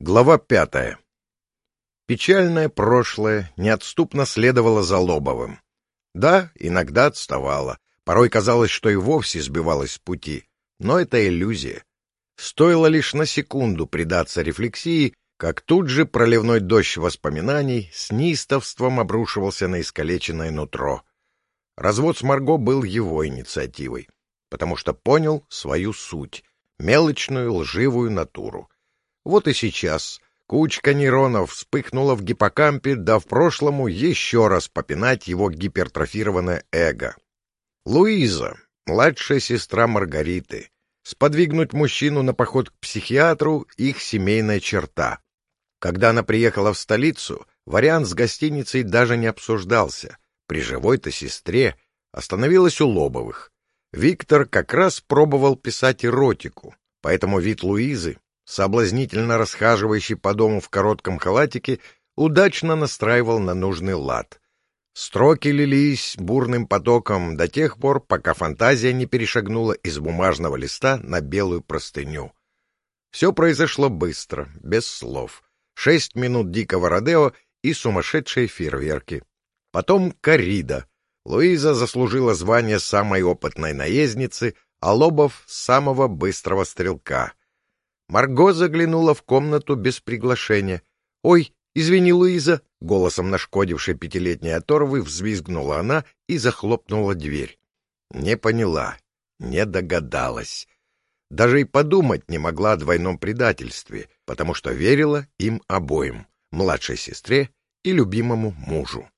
Глава пятая. Печальное прошлое неотступно следовало за Лобовым. Да, иногда отставало. Порой казалось, что и вовсе сбивалось с пути. Но это иллюзия. Стоило лишь на секунду предаться рефлексии, как тут же проливной дождь воспоминаний с неистовством обрушивался на искалеченное нутро. Развод с Марго был его инициативой, потому что понял свою суть, мелочную лживую натуру. Вот и сейчас кучка нейронов вспыхнула в гиппокампе, да в прошлому еще раз попинать его гипертрофированное эго. Луиза, младшая сестра Маргариты, сподвигнуть мужчину на поход к психиатру — их семейная черта. Когда она приехала в столицу, вариант с гостиницей даже не обсуждался. При живой-то сестре остановилась у Лобовых. Виктор как раз пробовал писать эротику, поэтому вид Луизы соблазнительно расхаживающий по дому в коротком халатике, удачно настраивал на нужный лад. Строки лились бурным потоком до тех пор, пока фантазия не перешагнула из бумажного листа на белую простыню. Все произошло быстро, без слов. Шесть минут дикого родео и сумасшедшие фейерверки. Потом коррида. Луиза заслужила звание самой опытной наездницы, а Лобов — самого быстрого стрелка — Марго заглянула в комнату без приглашения. — Ой, извини, Луиза! — голосом нашкодившей пятилетней оторвы взвизгнула она и захлопнула дверь. Не поняла, не догадалась. Даже и подумать не могла о двойном предательстве, потому что верила им обоим, младшей сестре и любимому мужу.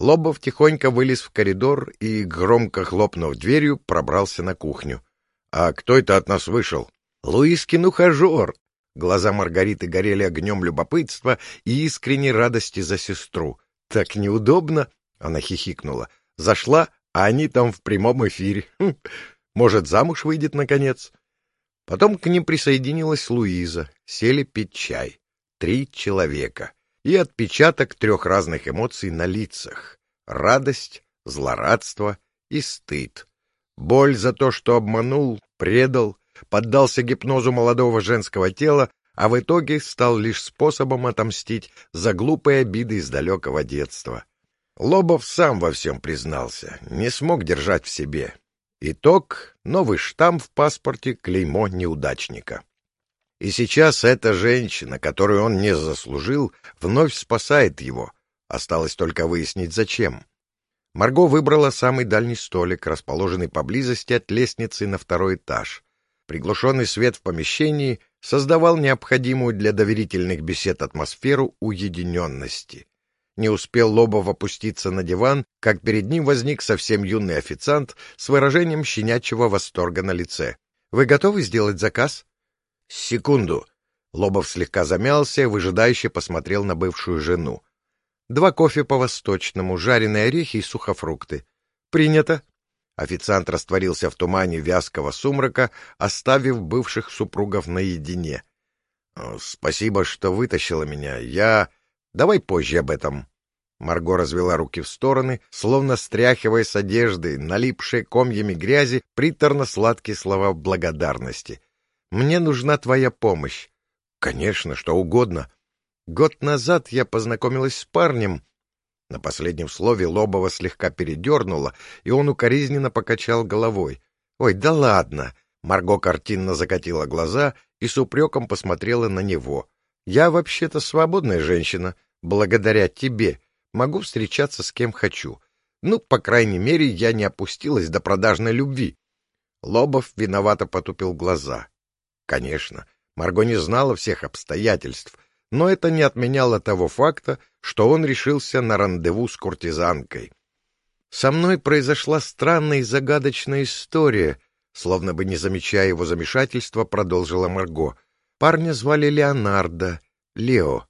Лобов тихонько вылез в коридор и, громко хлопнув дверью, пробрался на кухню. — А кто это от нас вышел? Луискин ухажер. Глаза Маргариты горели огнем любопытства и искренней радости за сестру. Так неудобно, она хихикнула. Зашла, а они там в прямом эфире. Хм, может, замуж выйдет наконец? Потом к ним присоединилась Луиза. Сели пить чай. Три человека. И отпечаток трех разных эмоций на лицах. Радость, злорадство и стыд. Боль за то, что обманул, предал, поддался гипнозу молодого женского тела, а в итоге стал лишь способом отомстить за глупые обиды из далекого детства. Лобов сам во всем признался, не смог держать в себе. Итог — новый штамп в паспорте, клеймо неудачника. И сейчас эта женщина, которую он не заслужил, вновь спасает его. Осталось только выяснить, зачем. Марго выбрала самый дальний столик, расположенный поблизости от лестницы на второй этаж. Приглушенный свет в помещении создавал необходимую для доверительных бесед атмосферу уединенности. Не успел Лобов опуститься на диван, как перед ним возник совсем юный официант с выражением щенячьего восторга на лице. — Вы готовы сделать заказ? — Секунду. Лобов слегка замялся, выжидающе посмотрел на бывшую жену. — Два кофе по-восточному, жареные орехи и сухофрукты. — Принято. Официант растворился в тумане вязкого сумрака, оставив бывших супругов наедине. — Спасибо, что вытащила меня. Я... Давай позже об этом. Марго развела руки в стороны, словно стряхивая с одежды, налипшие комьями грязи, приторно-сладкие слова благодарности. «Мне нужна твоя помощь». «Конечно, что угодно». Год назад я познакомилась с парнем, на последнем слове Лобова слегка передернуло, и он укоризненно покачал головой. «Ой, да ладно!» Марго картинно закатила глаза и с упреком посмотрела на него. «Я вообще-то свободная женщина. Благодаря тебе могу встречаться с кем хочу. Ну, по крайней мере, я не опустилась до продажной любви». Лобов виновато потупил глаза. Конечно, Марго не знала всех обстоятельств, но это не отменяло того факта, что он решился на рандеву с куртизанкой. «Со мной произошла странная и загадочная история», словно бы не замечая его замешательства, продолжила Марго. «Парня звали Леонардо, Лео».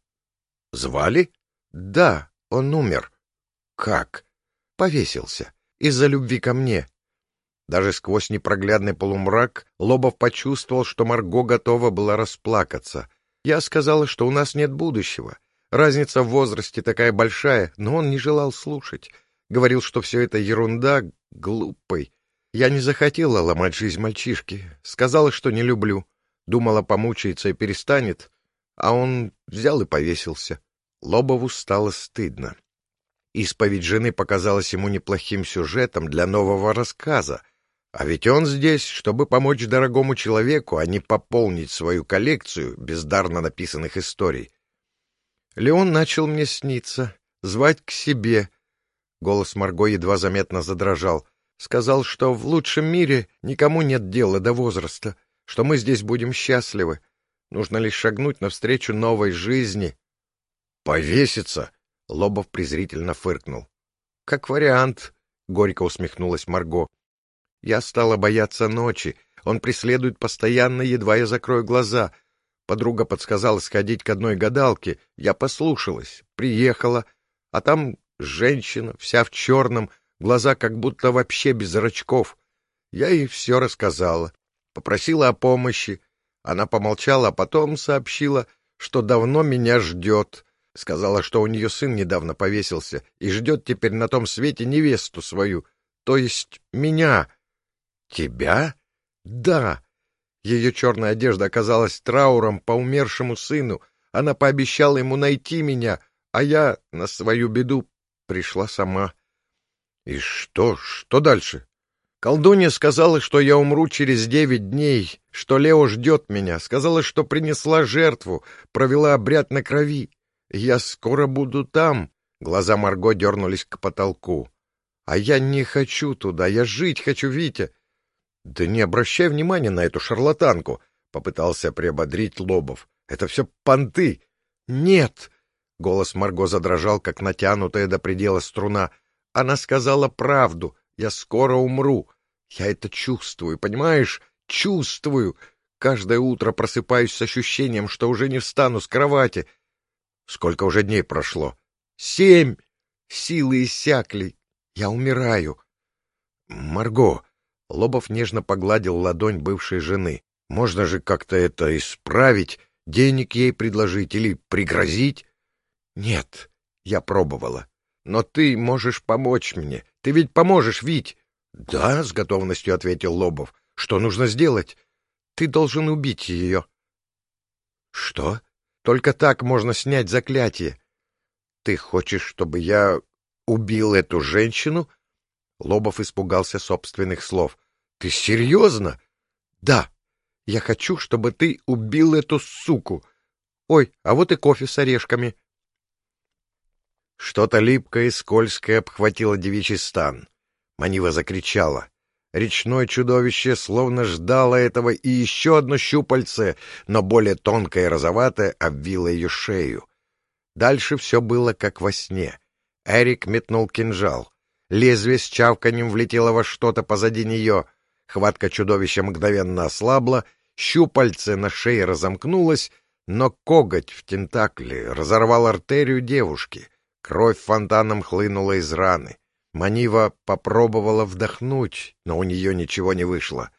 «Звали?» «Да, он умер». «Как?» «Повесился. Из-за любви ко мне». Даже сквозь непроглядный полумрак Лобов почувствовал, что Марго готова была расплакаться — я сказала, что у нас нет будущего. Разница в возрасте такая большая, но он не желал слушать. Говорил, что все это ерунда, глупый. Я не захотела ломать жизнь мальчишки. Сказала, что не люблю. Думала, помучается и перестанет. а он взял и повесился. Лобову стало стыдно. Исповедь жены показалась ему неплохим сюжетом для нового рассказа, а ведь он здесь, чтобы помочь дорогому человеку, а не пополнить свою коллекцию бездарно написанных историй. Леон начал мне сниться, звать к себе. Голос Марго едва заметно задрожал. Сказал, что в лучшем мире никому нет дела до возраста, что мы здесь будем счастливы. Нужно лишь шагнуть навстречу новой жизни. «Повеситься!» — Лобов презрительно фыркнул. «Как вариант», — горько усмехнулась Марго. «Я стала бояться ночи. Он преследует постоянно, едва я закрою глаза. Подруга подсказала сходить к одной гадалке. Я послушалась, приехала, а там женщина, вся в черном, глаза как будто вообще без зрачков. Я ей все рассказала, попросила о помощи. Она помолчала, а потом сообщила, что давно меня ждет. Сказала, что у нее сын недавно повесился и ждет теперь на том свете невесту свою, то есть меня. Тебя? Да. Ее черная одежда оказалась трауром по умершему сыну. Она пообещала ему найти меня, а я на свою беду пришла сама. И что, что дальше? Колдунья сказала, что я умру через девять дней, что Лео ждет меня, сказала, что принесла жертву, провела обряд на крови. Я скоро буду там. Глаза Марго дернулись к потолку. А я не хочу туда, я жить хочу, Витя. Да не обращай внимания на эту шарлатанку, попытался приободрить Лобов. Это все понты. Нет. Голос Марго задрожал, как натянутая до предела струна. Она сказала правду. Я скоро умру. Я это чувствую, понимаешь? Чувствую. Каждое утро просыпаюсь с ощущением, что уже не встану с кровати. Сколько уже дней прошло? Семь. Силы иссякли. Я умираю. Марго. Лобов нежно погладил ладонь бывшей жены. Можно же как-то это исправить, денег ей предложить или пригрозить? Нет, я пробовала. Но ты можешь помочь мне. Ты ведь поможешь, Вить. Да, с готовностью ответил Лобов. Что нужно сделать? Ты должен убить ее. Что? Только так можно снять заклятие. Ты хочешь, чтобы я убил эту женщину? Лобов испугался собственных слов. Ты серьезно? Да. Я хочу, чтобы ты убил эту суку. Ой, а вот и кофе с орешками. Что-то липкое и скользкое обхватило девичий стан. Манива закричала. Речное чудовище словно ждало этого, и еще одно щупальце, но более тонкое и розоватое, обвило ее шею. Дальше все было как во сне. Эрик метнул кинжал. Лезвие с чавканем влетело во что-то позади нее. Хватка чудовища мгновенно ослабла, щупальце на шее разомкнулось, но коготь в тентакле разорвал артерию девушки — Кровь фонтаном хлынула из раны. Манива попробовала вдохнуть, но у нее ничего не вышло.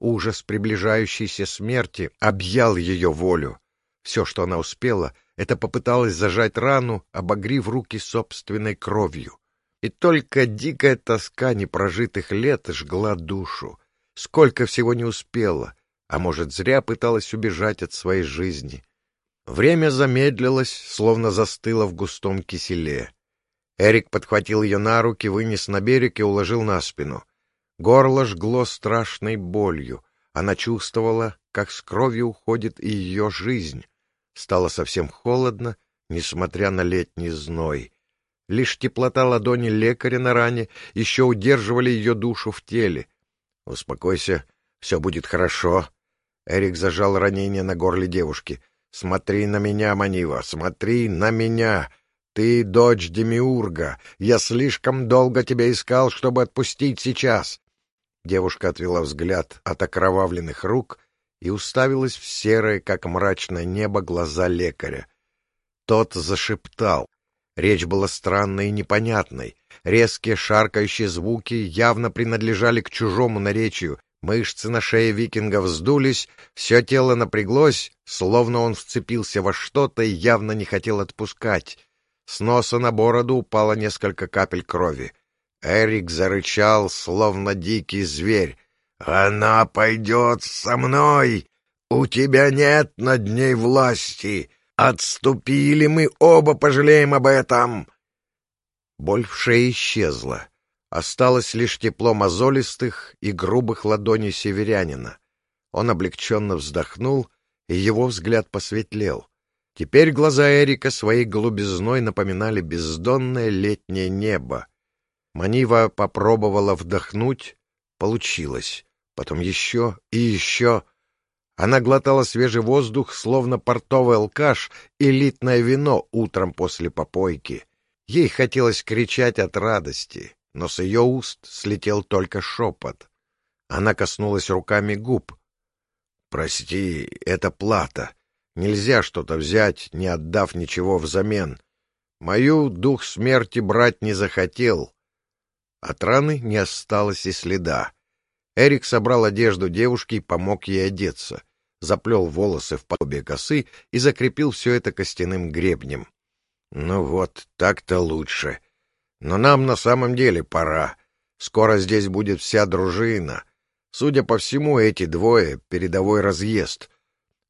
Ужас приближающейся смерти объял ее волю. Все, что она успела, это попыталась зажать рану, обогрив руки собственной кровью. И только дикая тоска непрожитых лет жгла душу. Сколько всего не успела, а может, зря пыталась убежать от своей жизни. Время замедлилось, словно застыло в густом киселе. Эрик подхватил ее на руки, вынес на берег и уложил на спину. Горло жгло страшной болью. Она чувствовала, как с кровью уходит и ее жизнь. Стало совсем холодно, несмотря на летний зной. Лишь теплота ладони лекаря на ране еще удерживали ее душу в теле. — Успокойся, все будет хорошо. Эрик зажал ранение на горле девушки — Смотри на меня, Манива, смотри на меня. Ты дочь Демиурга. Я слишком долго тебя искал, чтобы отпустить сейчас. Девушка отвела взгляд от окровавленных рук и уставилась в серое, как мрачное небо, глаза лекаря. Тот зашептал. Речь была странной и непонятной. Резкие шаркающие звуки явно принадлежали к чужому наречию, Мышцы на шее викинга вздулись, все тело напряглось, словно он вцепился во что-то и явно не хотел отпускать. С носа на бороду упало несколько капель крови. Эрик зарычал, словно дикий зверь. «Она пойдет со мной! У тебя нет над ней власти! Отступили мы оба, пожалеем об этом. Боль в шее исчезла. Осталось лишь тепло мозолистых и грубых ладоней северянина. Он облегченно вздохнул, и его взгляд посветлел. Теперь глаза Эрика своей голубизной напоминали бездонное летнее небо. Манива попробовала вдохнуть. Получилось. Потом еще и еще. Она глотала свежий воздух, словно портовый алкаш, элитное вино утром после попойки. Ей хотелось кричать от радости, но с ее уст слетел только шепот. Она коснулась руками губ. «Прости, это плата. Нельзя что-то взять, не отдав ничего взамен. Мою дух смерти брать не захотел, от раны не осталось и следа. Эрик собрал одежду девушки и помог ей одеться, заплел волосы в подобие косы и закрепил все это костяным гребнем. Ну вот, так-то лучше. Но нам на самом деле пора. Скоро здесь будет вся дружина. Судя по всему, эти двое — передовой разъезд.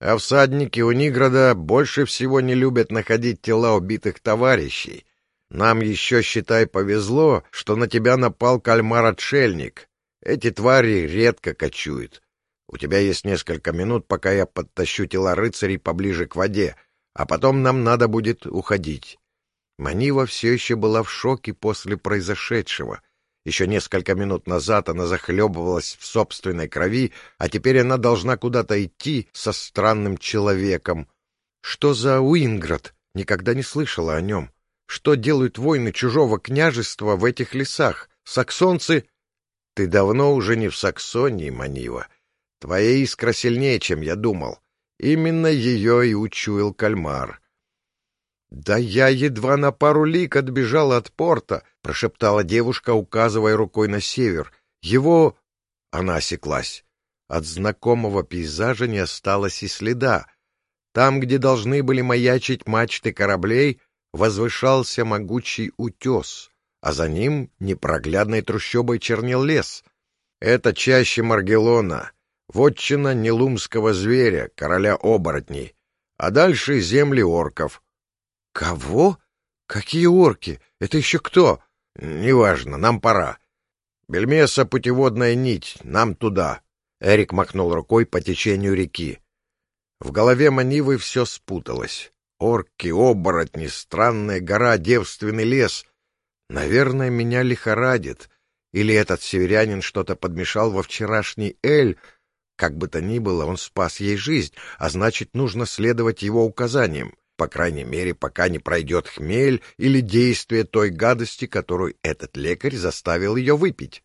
А всадники у Ниграда больше всего не любят находить тела убитых товарищей — нам еще, считай, повезло, что на тебя напал кальмар-отшельник. Эти твари редко кочуют. У тебя есть несколько минут, пока я подтащу тела рыцарей поближе к воде, а потом нам надо будет уходить. Манива все еще была в шоке после произошедшего. Еще несколько минут назад она захлебывалась в собственной крови, а теперь она должна куда-то идти со странным человеком. Что за Уинград? Никогда не слышала о нем. Что делают воины чужого княжества в этих лесах? Саксонцы... Ты давно уже не в Саксонии, Манива. Твоя искра сильнее, чем я думал. Именно ее и учуял кальмар. — Да я едва на пару лик отбежала от порта, — прошептала девушка, указывая рукой на север. Его... Она осеклась. От знакомого пейзажа не осталось и следа. Там, где должны были маячить мачты кораблей, возвышался могучий утес, а за ним непроглядной трущобой чернел лес. Это чаще Маргелона, вотчина нелумского зверя, короля оборотней, а дальше земли орков. — Кого? Какие орки? Это еще кто? — Неважно, нам пора. Бельмеса — путеводная нить, нам туда. Эрик махнул рукой по течению реки. В голове Манивы все спуталось. Орки, оборотни, странная гора, девственный лес. Наверное, меня лихорадит. Или этот северянин что-то подмешал во вчерашний эль. Как бы то ни было, он спас ей жизнь, а значит, нужно следовать его указаниям. По крайней мере, пока не пройдет хмель или действие той гадости, которую этот лекарь заставил ее выпить.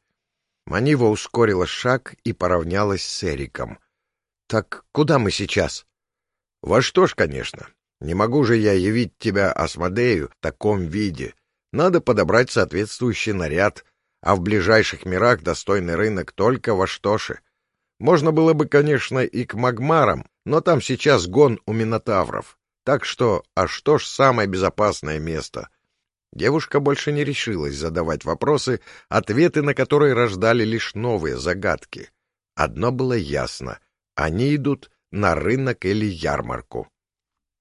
Манива ускорила шаг и поравнялась с Эриком. — Так куда мы сейчас? — Во что ж, конечно. Не могу же я явить тебя Асмодею в таком виде. Надо подобрать соответствующий наряд, а в ближайших мирах достойный рынок только в Аштоше. Можно было бы, конечно, и к Магмарам, но там сейчас гон у Минотавров. Так что Аштош — самое безопасное место. Девушка больше не решилась задавать вопросы, ответы на которые рождали лишь новые загадки. Одно было ясно — они идут на рынок или ярмарку.